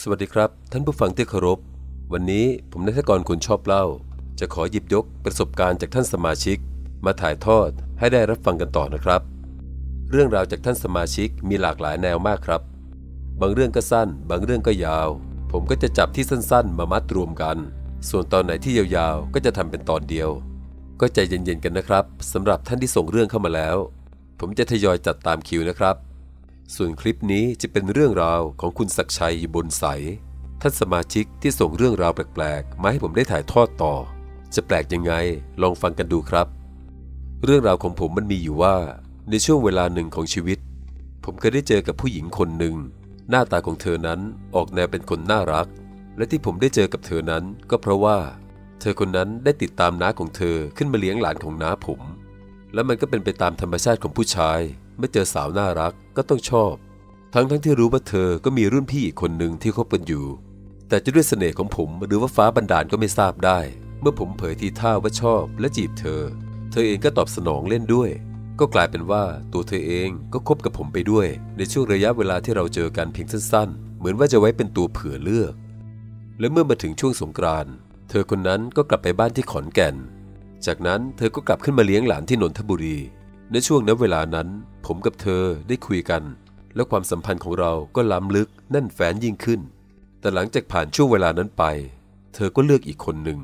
สวัสดีครับ ท่านผู้ฟังที่เคารพ วันนี้ผมนัทกรคุณชอบเล่า จะขอหยิบยกประสบการณ์จากท่านสมาชิก มาถ่ายทอดให้ได้รับฟังกันต่อนะครับ เรื่องราวจากท่านสมาชิกมีหลากหลายแนวมากครับ บางเรื่องก็สั้น บางเรื่องก็ยาว ผมก็จะจับที่สั้นๆ มามัดรวมกัน ส่วนตอนไหนที่ยาวๆ ก็จะทำเป็นตอนเดียว ก็ใจเย็นๆกันนะครับสำหรับท่านที่ส่งเรื่องเข้ามาแล้ว ผมจะทยอยจัดตามคิวนะครับ ส่วนคลิปนี้จะเป็นเรื่องราวของคุณศักชัยบนใส ท่านสมาชิกที่ส่งเรื่องราวแปลกๆ มาให้ผมได้ถ่ายทอดต่อ จะแปลกยังไงลองฟังกันดูครับ เรื่องราวของผมมันมีอยู่ว่า ในช่วงเวลาหนึ่งของชีวิต ผมเคยได้เจอกับผู้หญิงคนหนึ่ง หน้าตาของเธอนั้นออกแนวเป็นคนน่ารัก และที่ผมได้เจอกับเธอนั้น ก็เพราะว่า เธอคนนั้นได้ติดตามน้าของเธอขึ้นมาเลี้ยงหลานของน้าผม และมันก็เป็นไปตามธรรมชาติของผู้ชาย เมื่อเจอสาวน่ารักก็ต้องชอบ ทั้งทั้งที่รู้ว่าเธอก็มีรุ่นพี่อีกคนหนึ่งที่คบกันอยู่ แต่จะด้วยเสน่ห์ของผมหรือว่าฟ้าบันดาลก็ไม่ทราบได้ เมื่อผมเผยทีท่าว่าชอบและจีบเธอ เธอเองก็ตอบสนองเล่นด้วย ก็กลายเป็นว่าตัวเธอเองก็คบกับผมไปด้วย ในช่วงระยะเวลาที่เราเจอกันเพียงสั้น ๆ เหมือนว่าจะไว้เป็นตัวเผื่อเลือก และเมื่อมาถึงช่วงสงกรานต์เธอคนนั้นก็กลับไปบ้านที่ขอนแก่น จากนั้นเธอก็กลับขึ้นมาเลี้ยงหลานที่นนทบุรี ในช่วงนั้นเวลานั้น ผมกับเธอได้คุยกัน และความสัมพันธ์ของเราก็ล้ำลึกแน่นแฟ้นยิ่งขึ้น แต่หลังจากผ่านช่วงเวลานั้นไป เธอก็เลือกอีกคนหนึ่ง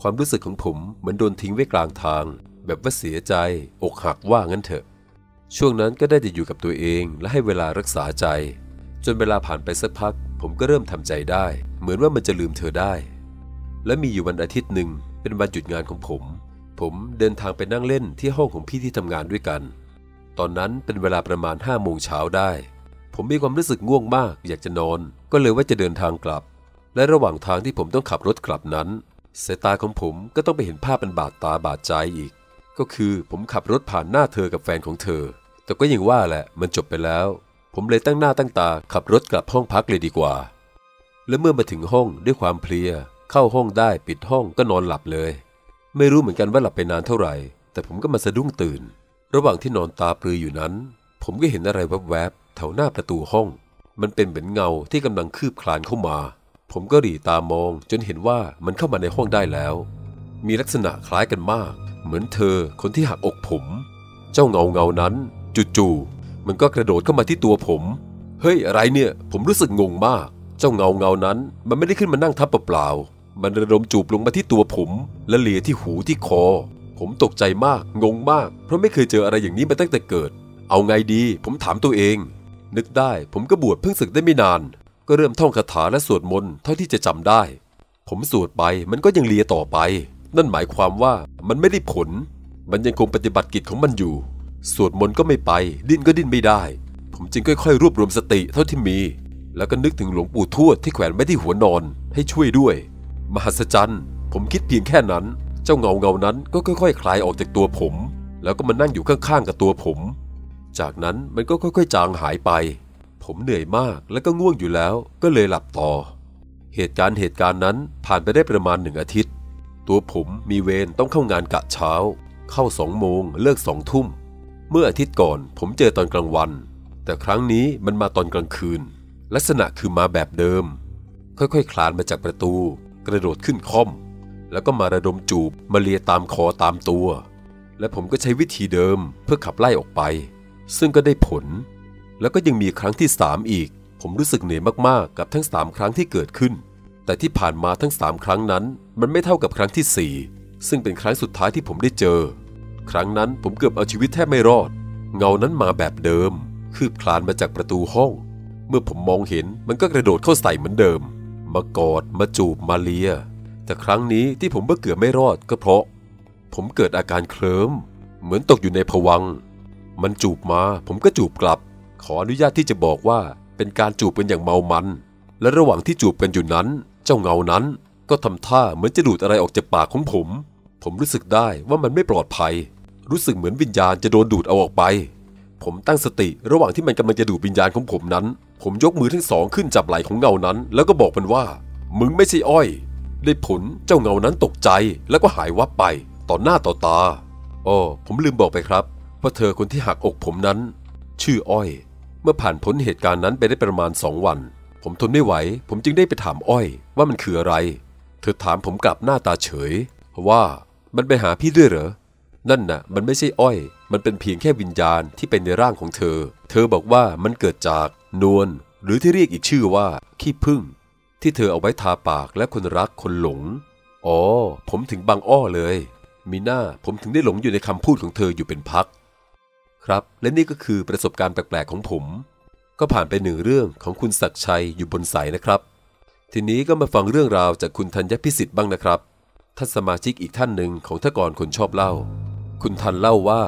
ความรู้สึกของผมเหมือนโดนทิ้งไว้กลางทาง แบบว่าเสียใจ อกหักว่างั้นเถอะ ช่วงนั้นก็ได้แต่อยู่กับตัวเองและให้เวลารักษาใจ จนเวลาผ่านไปสักพัก ผมก็เริ่มทำใจได้ เหมือนว่ามันจะลืมเธอได้ และมีอยู่วันอาทิตย์หนึ่งเป็นวันหยุดงานของผม ผมเดินทางไปนั่งเล่นที่ห้องของพี่ที่ทำงานด้วยกัน ตอนนั้นเป็นเวลาประมาณ5้าโมงเช้าได้ ผมมีความรู้สึกง่วงมากอยากจะนอน ก็เลยว่าจะเดินทางกลับ และระหว่างทางที่ผมต้องขับรถกลับนั้นสายตาของผมก็ต้องไปเห็นภาพเป็นบาดตาบาดใจอีก ก็คือผมขับรถผ่านหน้าเธอกับแฟนของเธอ แต่ก็ยังว่าแหละมันจบไปแล้ว ผมเลยตั้งหน้าตั้งตาขับรถกลับห้องพักเลยดีกว่า และเมื่อมาถึงห้องด้วยความเพลีย เข้าห้องได้ปิดห้องก็นอนหลับเลย ไม่รู้เหมือนกันว่าหลับไปนานเท่าไหร่ แต่ผมก็มาสะดุ้งตื่น ระหว่างที่นอนตาปลืออยู่นั้น ผมก็เห็นอะไรแวบๆแถวหน้าประตูห้อง มันเป็นเหมือนเงาที่กำลังคืบคลานเข้ามา ผมก็หลีตามองจนเห็นว่ามันเข้ามาในห้องได้แล้ว มีลักษณะคล้ายกันมาก เหมือนเธอคนที่หักอกผม เจ้าเงาเงานั้นจู่ๆมันก็กระโดดเข้ามาที่ตัวผม เฮ้ยอะไรเนี่ย ผมรู้สึกงงมาก เจ้าเงาเงานั้น มันไม่ได้ขึ้นมานั่งทับเปล่าๆ มันระดมจูบลงมาที่ตัวผม และเลียที่หูที่คอ ผมตกใจมากงงมาก เพราะไม่เคยเจออะไรอย่างนี้มาตั้งแต่เกิด เอาไงดี ผมถามตัวเอง นึกได้ผมก็บวชเพิ่งศึกได้ไม่นาน ก็เริ่มท่องคาถาและสวดมนต์เท่าที่จะจำได้ ผมสวดไปมันก็ยังเลียต่อไป นั่นหมายความว่ามันไม่ได้ผล มันยังคงปฏิบัติกิจของมันอยู่ สวดมนต์ก็ไม่ไป ดิ้นก็ดิ้นไม่ได้ ผมจึงค่อยๆ รวบรวมสติเท่าที่มี แล้วก็นึกถึงหลวงปู่ทวดที่แขวนไว้ที่หัวนอนให้ช่วยด้วย มหัศจรรย์ผมคิดเพียงแค่นั้น เจ้าเงาเงานั้นก็ค่อยๆ คลายออกจากตัวผม แล้วก็มานั่งอยู่ข้างๆ กับตัวผม จากนั้นมันก็ค่อยๆ จางหายไป ผมเหนื่อยมากและก็ง่วงอยู่แล้ว ก็เลยหลับต่อ เหตุการณ์เหตุการณ์นั้นผ่านไปได้ประมาณหนึ่งอาทิตย์ ตัวผมมีเวรต้องเข้างานกะเช้า เข้าสองโมงเลิกสองทุ่ม เมื่ออาทิตย์ก่อนผมเจอตอนกลางวัน แต่ครั้งนี้มันมาตอนกลางคืน ลักษณะคือมาแบบเดิม ค่อยๆคคลานมาจากประตู กระโดดขึ้นค่อม แล้วก็มาระดมจูบมาเลียตามคอตามตัว และผมก็ใช้วิธีเดิมเพื่อขับไล่ออกไป ซึ่งก็ได้ผล แล้วก็ยังมีครั้งที่สามอีก ผมรู้สึกเหนื่อยมากๆ กับทั้งสามครั้งที่เกิดขึ้น แต่ที่ผ่านมาทั้งสามครั้งนั้น มันไม่เท่ากับครั้งที่สี่ซึ่งเป็นครั้งสุดท้ายที่ผมได้เจอ ครั้งนั้นผมเกือบเอาชีวิตแทบไม่รอด เงานั้นมาแบบเดิม คืบคลานมาจากประตูห้อง เมื่อผมมองเห็นมันก็กระโดดเข้าใส่เหมือนเดิม มากอดมาจูบมาเลีย แต่ครั้งนี้ที่ผมเมื่อเกือบไม่รอดก็เพราะ ผมเกิดอาการเคลิ้มเหมือนตกอยู่ในผวัง มันจูบมาผมก็จูบกลับ ขออนุญาตที่จะบอกว่าเป็นการจูบกันอย่างเมามัน และระหว่างที่จูบกันอยู่นั้น เจ้าเงานั้น ก็ทำท่าเหมือนจะดูดอะไรออกจากปากของผม ผมรู้สึกได้ว่ามันไม่ปลอดภัย รู้สึกเหมือนวิญญาณจะโดนดูดเอาออกไป ผมตั้งสติระหว่างที่มันกำลังจะดูดวิญญาณของผมนั้น ผมยกมือทั้งสองขึ้นจับไหล่ของเงานั้น แล้วก็บอกมันว่า มึงไม่ใช่อ้อย ได้ผลเจ้าเงานั้นตกใจแล้วก็หายวับไป ต่อหน้าต่อตาอ้อผมลืมบอกไปครับว่าเธอคนที่หักอกผมนั้น ชื่ออ้อย เมื่อผ่านพ้นเหตุการณ์นั้นไปได้ประมาณสองวัน ผมทนไม่ไหว ผมจึงได้ไปถามอ้อย ว่ามันคืออะไร เธอถามผมกลับหน้าตาเฉยว่ามันไปหาพี่ด้วยเหรอ นั่นน่ะมันไม่ใช่อ้อย มันเป็นเพียงแค่วิญญาณที่เป็นในร่างของเธอ เธอบอกว่ามันเกิดจากนวลหรือที่เรียกอีกชื่อว่า ขี้ผึ้งที่เธอเอาไว้ทาปากและคนรักคนหลง อ๋อ ผมถึงบางอ้อเลย มีหน้าผมถึงได้หลงอยู่ในคำพูดของเธออยู่เป็นพัก ครับ และนี่ก็คือประสบการณ์แปลกๆของผม ก็ผ่านไปหนึ่งเรื่องของคุณศักชัยอยู่บนสายนะครับ ทีนี้ก็มาฟังเรื่องราวจากคุณธัญพิสิทธิ์บ้างนะครับ ท่านสมาชิกอีกท่านหนึ่งของทกรคนชอบเล่า คุณทันเล่าว่า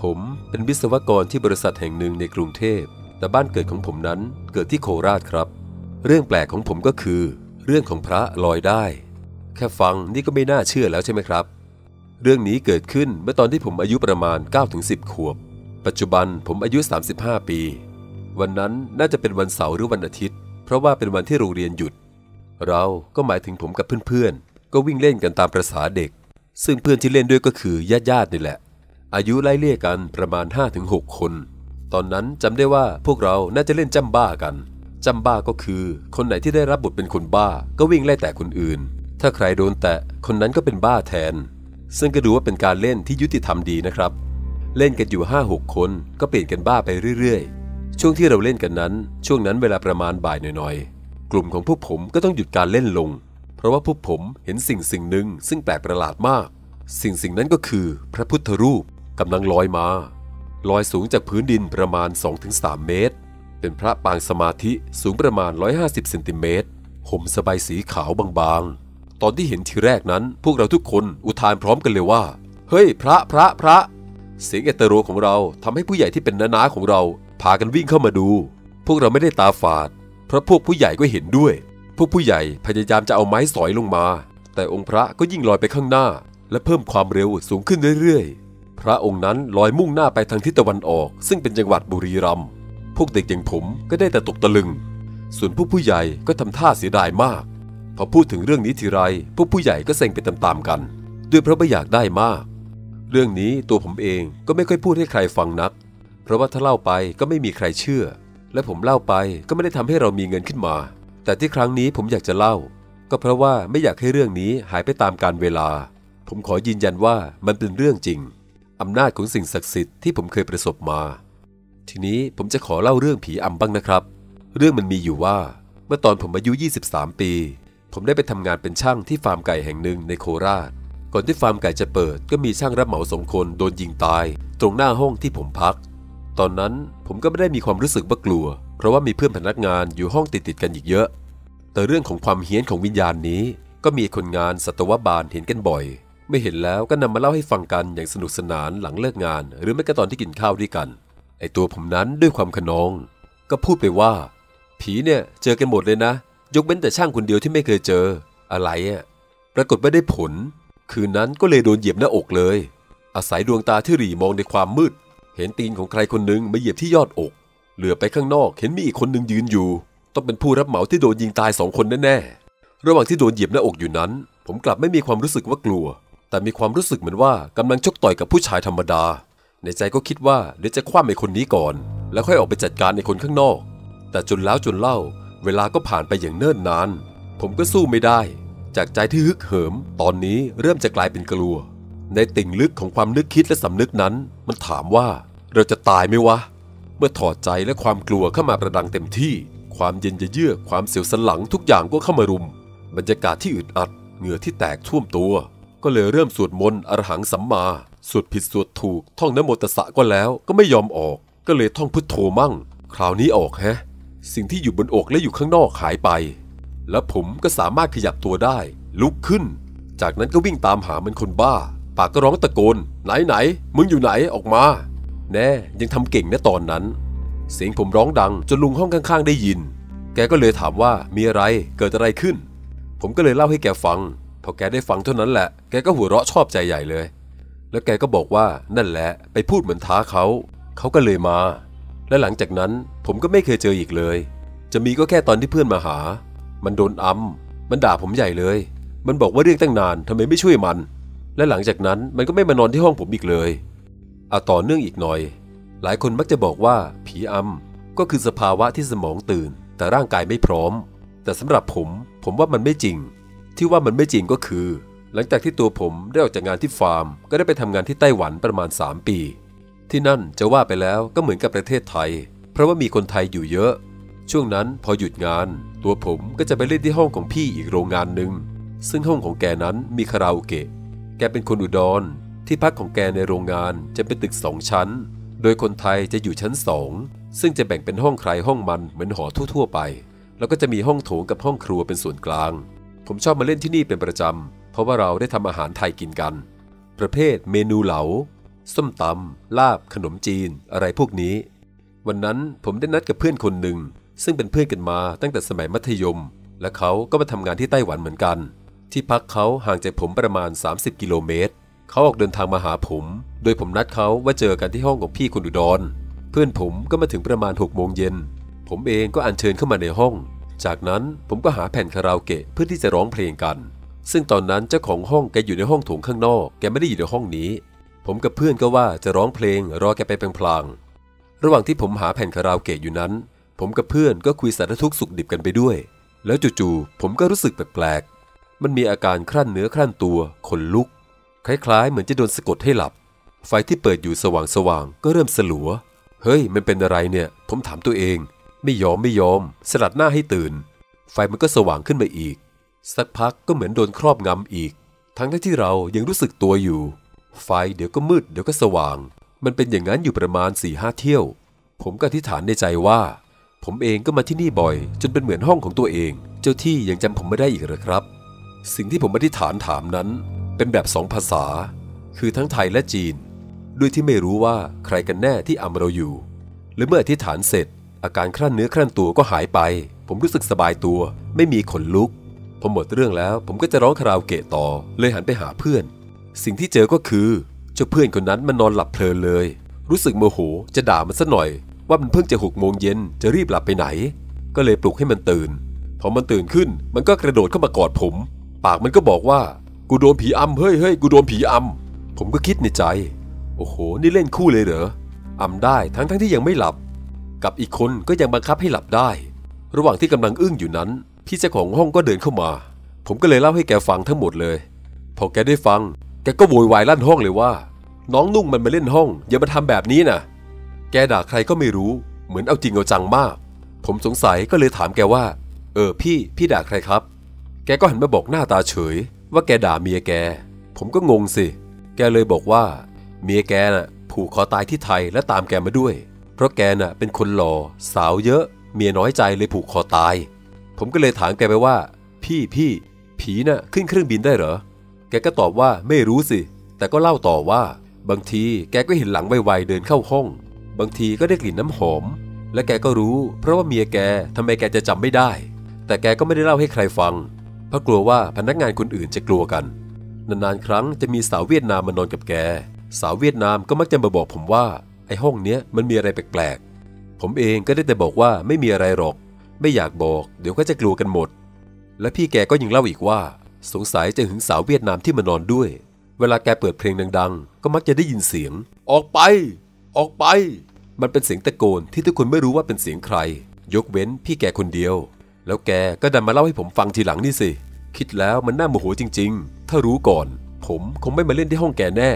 ผมเป็นวิศวกรที่บริษัทแห่งหนึ่งในกรุงเทพ แต่บ้านเกิดของผมนั้นเกิดที่โคราชครับ เรื่องแปลกของผมก็คือ เรื่องของพระลอยได้ แค่ฟังนี่ก็ไม่น่าเชื่อแล้วใช่ไหมครับ เรื่องนี้เกิดขึ้นเมื่อตอนที่ผมอายุประมาณ 9-10 ขวบ ปัจจุบันผมอายุ 35 ปี วันนั้นน่าจะเป็นวันเสาร์หรือวันอาทิตย์ เพราะว่าเป็นวันที่โรงเรียนหยุด เราก็หมายถึงผมกับเพื่อนๆก็วิ่งเล่นกันตามประษาเด็ก ซึ่งเพื่อนที่เล่นด้วยก็คือญาติๆนี่แหละ อายุไล่เลี่ยกันประมาณ 5-6 คน ตอนนั้นจำได้ว่าพวกเราน่าจะเล่นจำบ้ากันจำบ้าก็คือ คนไหนที่ได้รับบทเป็นคนบ้า ก็วิ่งไล่แต่คนอื่น ถ้าใครโดนแตะคนนั้นก็เป็นบ้าแทน ซึ่งก็ดูว่าเป็นการเล่นที่ยุติธรรมดีนะครับ เล่นกันอยู่ 5-6 คนก็เปลี่ยนกันบ้าไปเรื่อยๆ ช่วงที่เราเล่นกันนั้น ช่วงนั้นเวลาประมาณบ่ายหน่อยๆ กลุ่มของพวกผมก็ต้องหยุดการเล่นลง เพราะว่าพวกผมเห็นสิ่งสิ่งหนึ่งซึ่งแปลกประหลาดมาก สิ่งสิ่งนั้นก็คือพระพุทธรูปกำลังลอยมา ลอยสูงจากพื้นดินประมาณ 2-3 เมตร เป็นพระปางสมาธิสูงประมาณ 150เซนติเมตรห่มสบายสีขาวบางๆ ตอนที่เห็นทีแรกนั้น พวกเราทุกคนอุทานพร้อมกันเลยว่า เฮ้ย พระพระพระ เสียงเอตโรของเราทำให้ผู้ใหญ่ที่เป็นน้าๆของเรา พากันวิ่งเข้ามาดู พวกเราไม่ได้ตาฝาด เพราะพวกผู้ใหญ่ก็เห็นด้วย พวกผู้ใหญ่พยายามจะเอาไม้สอยลงมา แต่องค์พระก็ยิ่งลอยไปข้างหน้า และเพิ่มความเร็วสูงขึ้นเรื่อยๆ พระองค์นั้นลอยมุ่งหน้าไปทางทิศตะวันออก ซึ่งเป็นจังหวัดบุรีรัมย์พวกเด็กอย่างผมก็ได้แต่ตกตะลึง ส่วนผู้ผู้ใหญ่ก็ทำท่าเสียดายมาก พอพูดถึงเรื่องนี้ทีไรพวกผู้ใหญ่ก็เซ็งไปตามๆกัน ด้วยเพราะไม่อยากได้มาก เรื่องนี้ตัวผมเองก็ไม่ค่อยพูดให้ใครฟังนัก เพราะว่าถ้าเล่าไปก็ไม่มีใครเชื่อ และผมเล่าไปก็ไม่ได้ทำให้เรามีเงินขึ้นมา แต่ที่ครั้งนี้ผมอยากจะเล่า ก็เพราะว่าไม่อยากให้เรื่องนี้หายไปตามกาลเวลา ผมขอยืนยันว่ามันเป็นเรื่องจริง อำนาจของสิ่งศักดิ์สิทธิ์ที่ผมเคยประสบมา ทีนี้ผมจะขอเล่าเรื่องผีอำบ้างนะครับ เรื่องมันมีอยู่ว่า เมื่อตอนผมอายุ 23 ปี ผมได้ไปทำงานเป็นช่างที่ฟาร์มไก่แห่งหนึ่งในโคราช ก่อนที่ฟาร์มไก่จะเปิด ก็มีช่างรับเหมาสองคนโดนยิงตาย ตรงหน้าห้องที่ผมพัก ตอนนั้นผมก็ไม่ได้มีความรู้สึกว่ากลัว เพราะว่ามีเพื่อนพนักงานอยู่ห้องติดๆกันอีกเยอะ แต่เรื่องของความเฮี้ยนของวิญญาณนี้ ก็มีคนงานสัตวบาลเห็นกันบ่อย ไม่เห็นแล้วก็นำมาเล่าให้ฟังกันอย่างสนุกสนานหลังเลิกงาน หรือแม้กระตอนที่กินข้าวด้วยกัน ไอตัวผมนั้นด้วยความขนอง ก็พูดไปว่า ผีเนี่ยเจอกันหมดเลยนะ ยกเว้นแต่ช่างคนเดียวที่ไม่เคยเจอ อะไรอะ่ะปรากฏไม่ได้ผล คืนนั้นก็เลยโดนเหยียบหน้าอกเลย อาศัยดวงตาที่หรีมองในความมืด เห็นตีนของใครคนหนึ่งมาเหยียบที่ยอดอก เหลือไปข้างนอกเห็นมีอีกคนหนึ่งยืนอยู่ ต้องเป็นผู้รับเหมาที่โดนยิงตายสองคนแน่ๆ ระหว่างที่โดนเหยียบหน้าอกอยู่นั้น ผมกลับไม่มีความรู้สึกว่ากลัว แต่มีความรู้สึกเหมือนว่ากำลังชกต่อยกับผู้ชายธรรมดา ในใจก็คิดว่าเดี๋ยวจะคว้าไอ้คนนี้ก่อน แล้วค่อยออกไปจัดการในคนข้างนอก แต่จนแล้วจนเล่า เวลาก็ผ่านไปอย่างเนิ่นนาน ผมก็สู้ไม่ได้ จากใจที่ฮึกเหิม ตอนนี้เริ่มจะกลายเป็นกลัว ในติ่งลึกของความนึกคิดและสำนึกนั้น มันถามว่าเราจะตายไหมวะ เมื่อถอดใจและความกลัวเข้ามาประดังเต็มที่ ความเย็นเยือกความเสียวสันหลังทุกอย่างก็เข้ามารุม บรรยากาศที่อึดอัด เหงื่อที่แตกท่วมตัว ก็เลยเริ่มสวดมนต์อรหังสัมมาสวดผิดสวดถูก ท่องนโมตสสะก็แล้วก็ไม่ยอมออก ก็เลยท่องพุทโธมั่ง คราวนี้ออกแฮะ สิ่งที่อยู่บนอกและอยู่ข้างนอกหายไป และผมก็สามารถขยับตัวได้ ลุกขึ้น จากนั้นก็วิ่งตามหาเหมันคนบ้า ปากก็ร้องตะโกน ไหนไหน มึงอยู่ไหนออกมา แน่ยังทำเก่งนะตอนนั้น เสียงผมร้องดังจนลุงห้องข้างๆได้ยิน แกก็เลยถามว่ามีอะไรเกิดอะไรขึ้น ผมก็เลยเล่าให้แกฟัง พอแกได้ฟังเท่านั้นแหละ แกก็หัวเราะชอบใจใหญ่เลย แล้วแกก็บอกว่านั่นแหละไปพูดเหมือนท้าเขา เขาก็เลยมา และหลังจากนั้นผมก็ไม่เคยเจออีกเลย จะมีก็แค่ตอนที่เพื่อนมาหา มันโดนอัมมันด่าผมใหญ่เลย มันบอกว่าเรื่องตั้งนานทำไมไม่ช่วยมัน และหลังจากนั้นมันก็ไม่มานอนที่ห้องผมอีกเลย อาต่อเนื่องอีกหน่อย หลายคนมักจะบอกว่าผีอำก็คือสภาวะที่สมองตื่น แต่ร่างกายไม่พร้อม แต่สำหรับผม ผมว่ามันไม่จริง ที่ว่ามันไม่จริงก็คือ หลังจากที่ตัวผมได้ออกจากงานที่ฟาร์ม ก็ได้ไปทำงานที่ไต้หวันประมาณ 3 ปี ที่นั่นจะว่าไปแล้วก็เหมือนกับประเทศไทย เพราะว่ามีคนไทยอยู่เยอะ ช่วงนั้นพอหยุดงาน ตัวผมก็จะไปเล่นที่ห้องของพี่อีกโรงงานหนึ่งซึ่งห้องของแกนั้นมีคาราโอเกะแกเป็นคนอุดร ที่พักของแกในโรงงานจะเป็นตึกสองชั้น โดยคนไทยจะอยู่ชั้นสองซึ่งจะแบ่งเป็นห้องใครห้องมันเหมือนหอทั่วๆไป แล้วก็จะมีห้องโถงกับห้องครัวเป็นส่วนกลาง ผมชอบมาเล่นที่นี่เป็นประจำ เพราะว่าเราได้ทำอาหารไทยกินกัน ประเภทเมนูเหลา ส้มตำลาบ ขนมจีน อะไรพวกนี้ วันนั้นผมได้นัดกับเพื่อนคนหนึ่ง ซึ่งเป็นเพื่อนกันมาตั้งแต่สมัยมัธยม และเขาก็มาทำงานที่ไต้หวันเหมือนกัน ที่พักเขาห่างจากผมประมาณ 30 กิโลเมตร เขาออกเดินทางมาหาผม โดยผมนัดเขาว่าเจอกันที่ห้องของพี่คนอุดร เพื่อนผมก็มาถึงประมาณ6โมงเย็น ผมเองก็อัญเชิญเข้ามาในห้อง จากนั้นผมก็หาแผ่นคาราโอเกะเพื่อที่จะร้องเพลงกัน ซึ่งตอนนั้นเจ้าของห้องแกอยู่ในห้องโถงข้างนอก แกไม่ได้อยู่ในห้องนี้ ผมกับเพื่อนก็ว่าจะร้องเพลงรอแกไปพลางๆระหว่างที่ผมหาแผ่นคาราโอเกะอยู่นั้น ผมกับเพื่อนก็คุยสารทุกข์สุขดิบกันไปด้วย แล้วจู่ๆผมก็รู้สึกแปลกๆมันมีอาการครั่นเนื้อครั่นตัวขนลุก คล้ายๆ เหมือนจะโดนสะกดให้หลับ ไฟที่เปิดอยู่สว่างๆก็เริ่มสลัว เฮ้ย มันเป็นอะไรเนี่ย ผมถามตัวเอง ไม่ยอมไม่ยอม สลัดหน้าให้ตื่น ไฟมันก็สว่างขึ้นมาอีก สักพักก็เหมือนโดนครอบงำอีก ทั้งที่เรายังรู้สึกตัวอยู่ ไฟเดี๋ยวก็มืดเดี๋ยวก็สว่าง มันเป็นอย่างนั้นอยู่ประมาณ4ี่ห้าเที่ยว ผมก็อธิษฐานในใจว่า ผมเองก็มาที่นี่บ่อย จนเป็นเหมือนห้องของตัวเอง เจ้าที่ยังจำผมไม่ได้อีกเหรอครับ สิ่งที่ผมอธิษฐานถามนั้น เป็นแบบสองภาษา คือทั้งไทยและจีน ด้วยที่ไม่รู้ว่าใครกันแน่ที่อำเราอยู่ และเมื่ออธิษฐานเสร็จ อาการครั่นเนื้อครั่นตัวก็หายไป ผมรู้สึกสบายตัว ไม่มีขนลุก พอหมดเรื่องแล้ว ผมก็จะร้องคาราโอเกะต่อ เลยหันไปหาเพื่อน สิ่งที่เจอก็คือ เจ้าเพื่อนคนนั้นมันนอนหลับเพลินเลย รู้สึกโมโหจะด่ามันซะหน่อย ว่ามันเพิ่งจะหกโมงเย็นจะรีบหลับไปไหน ก็เลยปลุกให้มันตื่นพอมันตื่นขึ้นมันก็กระโดดเข้ามากอดผม ปากมันก็บอกว่า กูโดนผีอำเฮ้ยเฮ้ยกูโดนผีอำผมก็คิดในใจ โอ้โห นี่เล่นคู่เลยเหรออำได้ทั้งทั้งที่ยังไม่หลับ กับอีกคนก็ยังบังคับให้หลับได้ ระหว่างที่กำลังอึ้งอยู่นั้น พี่เจ้าของห้องก็เดินเข้ามา ผมก็เลยเล่าให้แกฟังทั้งหมดเลย พอแกได้ฟัง แกก็โวยวายลั่นห้องเลยว่า น้องนุ่งมันมาเล่นห้อง อย่ามาทำแบบนี้นะแกด่าใครก็ไม่รู้ เหมือนเอาจริงเอาจังมาก ผมสงสัยก็เลยถามแกว่า เออพี่พี่ด่าใครครับ แกก็หันมาบอกหน้าตาเฉย ว่าแกด่าเมียแก ผมก็งงสิ แกเลยบอกว่า เมียแกน่ะ ผูกคอตายที่ไทยและตามแกมาด้วย เพราะแกน่ะเป็นคนหล่อสาวเยอะ เมียน้อยใจเลยผูกคอตาย ผมก็เลยถามแกไปว่า พี่พี่ผีน่ะขึ้นเครื่องบินได้เหรอ แกก็ตอบว่าไม่รู้สิ แต่ก็เล่าต่อว่า บางทีแกก็เห็นหลังไวๆเดินเข้าห้อง บางทีก็ได้กลิ่นน้ำหอม และแกก็รู้ เพราะว่าเมียแกทำไมแกจะจำไม่ได้ แต่แกก็ไม่ได้เล่าให้ใครฟัง เพราะกลัวว่าพนักงานคนอื่นจะกลัวกัน นานๆครั้งจะมีสาวเวียดนามมานอนกับแก สาวเวียดนามก็มักจะมาบอกผมว่าไอ้ห้องเนี้ยมันมีอะไรแปลกๆ ผมเองก็ได้แต่บอกว่าไม่มีอะไรหรอก ไม่อยากบอก เดี๋ยวก็จะกลัวกันหมด และพี่แกก็ยังเล่าอีกว่า สงสัยจะหึงสาวเวียดนามที่มานอนด้วย เวลาแกเปิดเพลงดัง ๆ ก็มักจะได้ยินเสียง ออกไป ออกไป มันเป็นเสียงตะโกนที่ทุกคนไม่รู้ว่าเป็นเสียงใคร ยกเว้นพี่แกคนเดียว แล้วแกก็ดันมาเล่าให้ผมฟังทีหลังนี่สิ คิดแล้วมันน่าโมโหจริง ๆ ถ้ารู้ก่อน ผมคงไม่มาเล่นที่ห้องแกแน่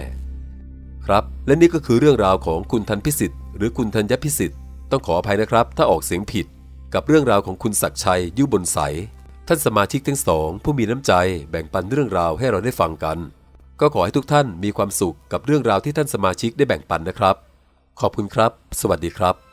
ครับ และนี่ก็คือเรื่องราวของคุณทันพิสิทธิ์หรือคุณธัญพิสิทธิ์ต้องขออภัยนะครับ ถ้าออกเสียงผิด กับเรื่องราวของคุณศักชัยยุบนใส ท่านสมาชิกทั้งสองผู้มีน้ำใจแบ่งปันเรื่องราวให้เราได้ฟังกัน ก็ขอให้ทุกท่านมีความสุขกับเรื่องราวที่ท่านสมาชิกได้แบ่งปันนะครับ ขอบคุณครับ สวัสดีครับ